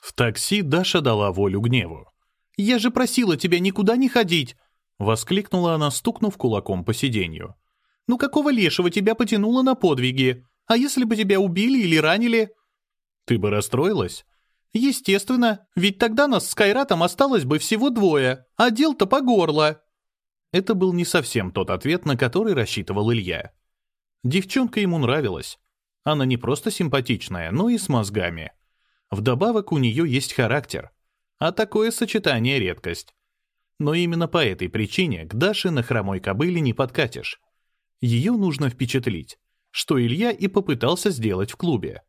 В такси Даша дала волю гневу. «Я же просила тебя никуда не ходить!» — воскликнула она, стукнув кулаком по сиденью. «Ну какого лешего тебя потянуло на подвиги? А если бы тебя убили или ранили?» «Ты бы расстроилась?» «Естественно, ведь тогда нас с Кайратом осталось бы всего двое, а дел-то по горло». Это был не совсем тот ответ, на который рассчитывал Илья. Девчонка ему нравилась. Она не просто симпатичная, но и с мозгами. Вдобавок у нее есть характер. А такое сочетание — редкость. Но именно по этой причине к Даше на хромой кобыле не подкатишь. Ее нужно впечатлить, что Илья и попытался сделать в клубе.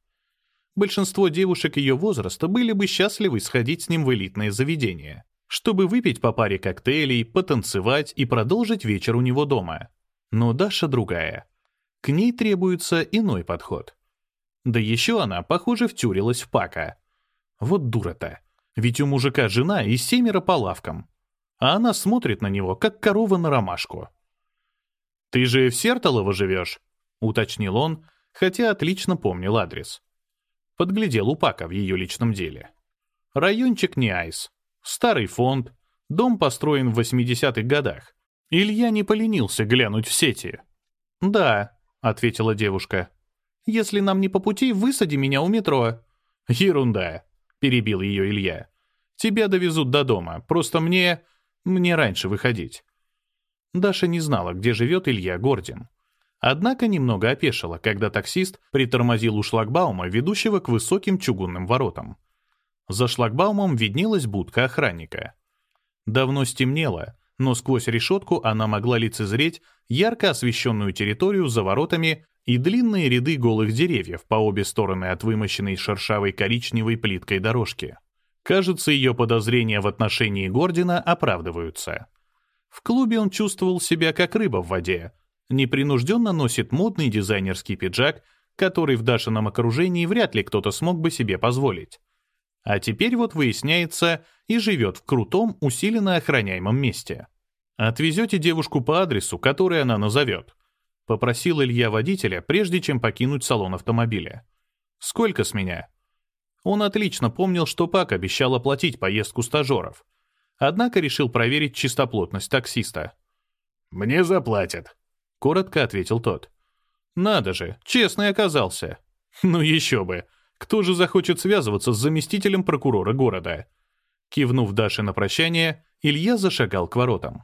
Большинство девушек ее возраста были бы счастливы сходить с ним в элитное заведение, чтобы выпить по паре коктейлей, потанцевать и продолжить вечер у него дома. Но Даша другая. К ней требуется иной подход. Да еще она, похоже, втюрилась в Пака. Вот дура-то. Ведь у мужика жена и семеро по лавкам. А она смотрит на него, как корова на ромашку. «Ты же в Сертолово живешь?» — уточнил он, хотя отлично помнил адрес. Подглядел у Пака в ее личном деле. Райончик не айс. Старый фонд. Дом построен в 80-х годах. Илья не поленился глянуть в сети. «Да», — ответила девушка. «Если нам не по пути, высади меня у метро». «Ерунда», — перебил ее Илья. «Тебя довезут до дома. Просто мне... мне раньше выходить». Даша не знала, где живет Илья Гордин. Однако немного опешила, когда таксист притормозил у шлагбаума, ведущего к высоким чугунным воротам. За шлагбаумом виднелась будка охранника. Давно стемнело, но сквозь решетку она могла лицезреть ярко освещенную территорию за воротами и длинные ряды голых деревьев по обе стороны от вымощенной шершавой коричневой плиткой дорожки. Кажется, ее подозрения в отношении Гордина оправдываются. В клубе он чувствовал себя как рыба в воде, непринужденно носит модный дизайнерский пиджак, который в Дашином окружении вряд ли кто-то смог бы себе позволить. А теперь вот выясняется и живет в крутом, усиленно охраняемом месте. «Отвезете девушку по адресу, который она назовет», — попросил Илья водителя, прежде чем покинуть салон автомобиля. «Сколько с меня?» Он отлично помнил, что Пак обещал оплатить поездку стажеров. Однако решил проверить чистоплотность таксиста. «Мне заплатят», — коротко ответил тот. «Надо же, честный оказался». «Ну еще бы. Кто же захочет связываться с заместителем прокурора города?» Кивнув Даше на прощание, Илья зашагал к воротам.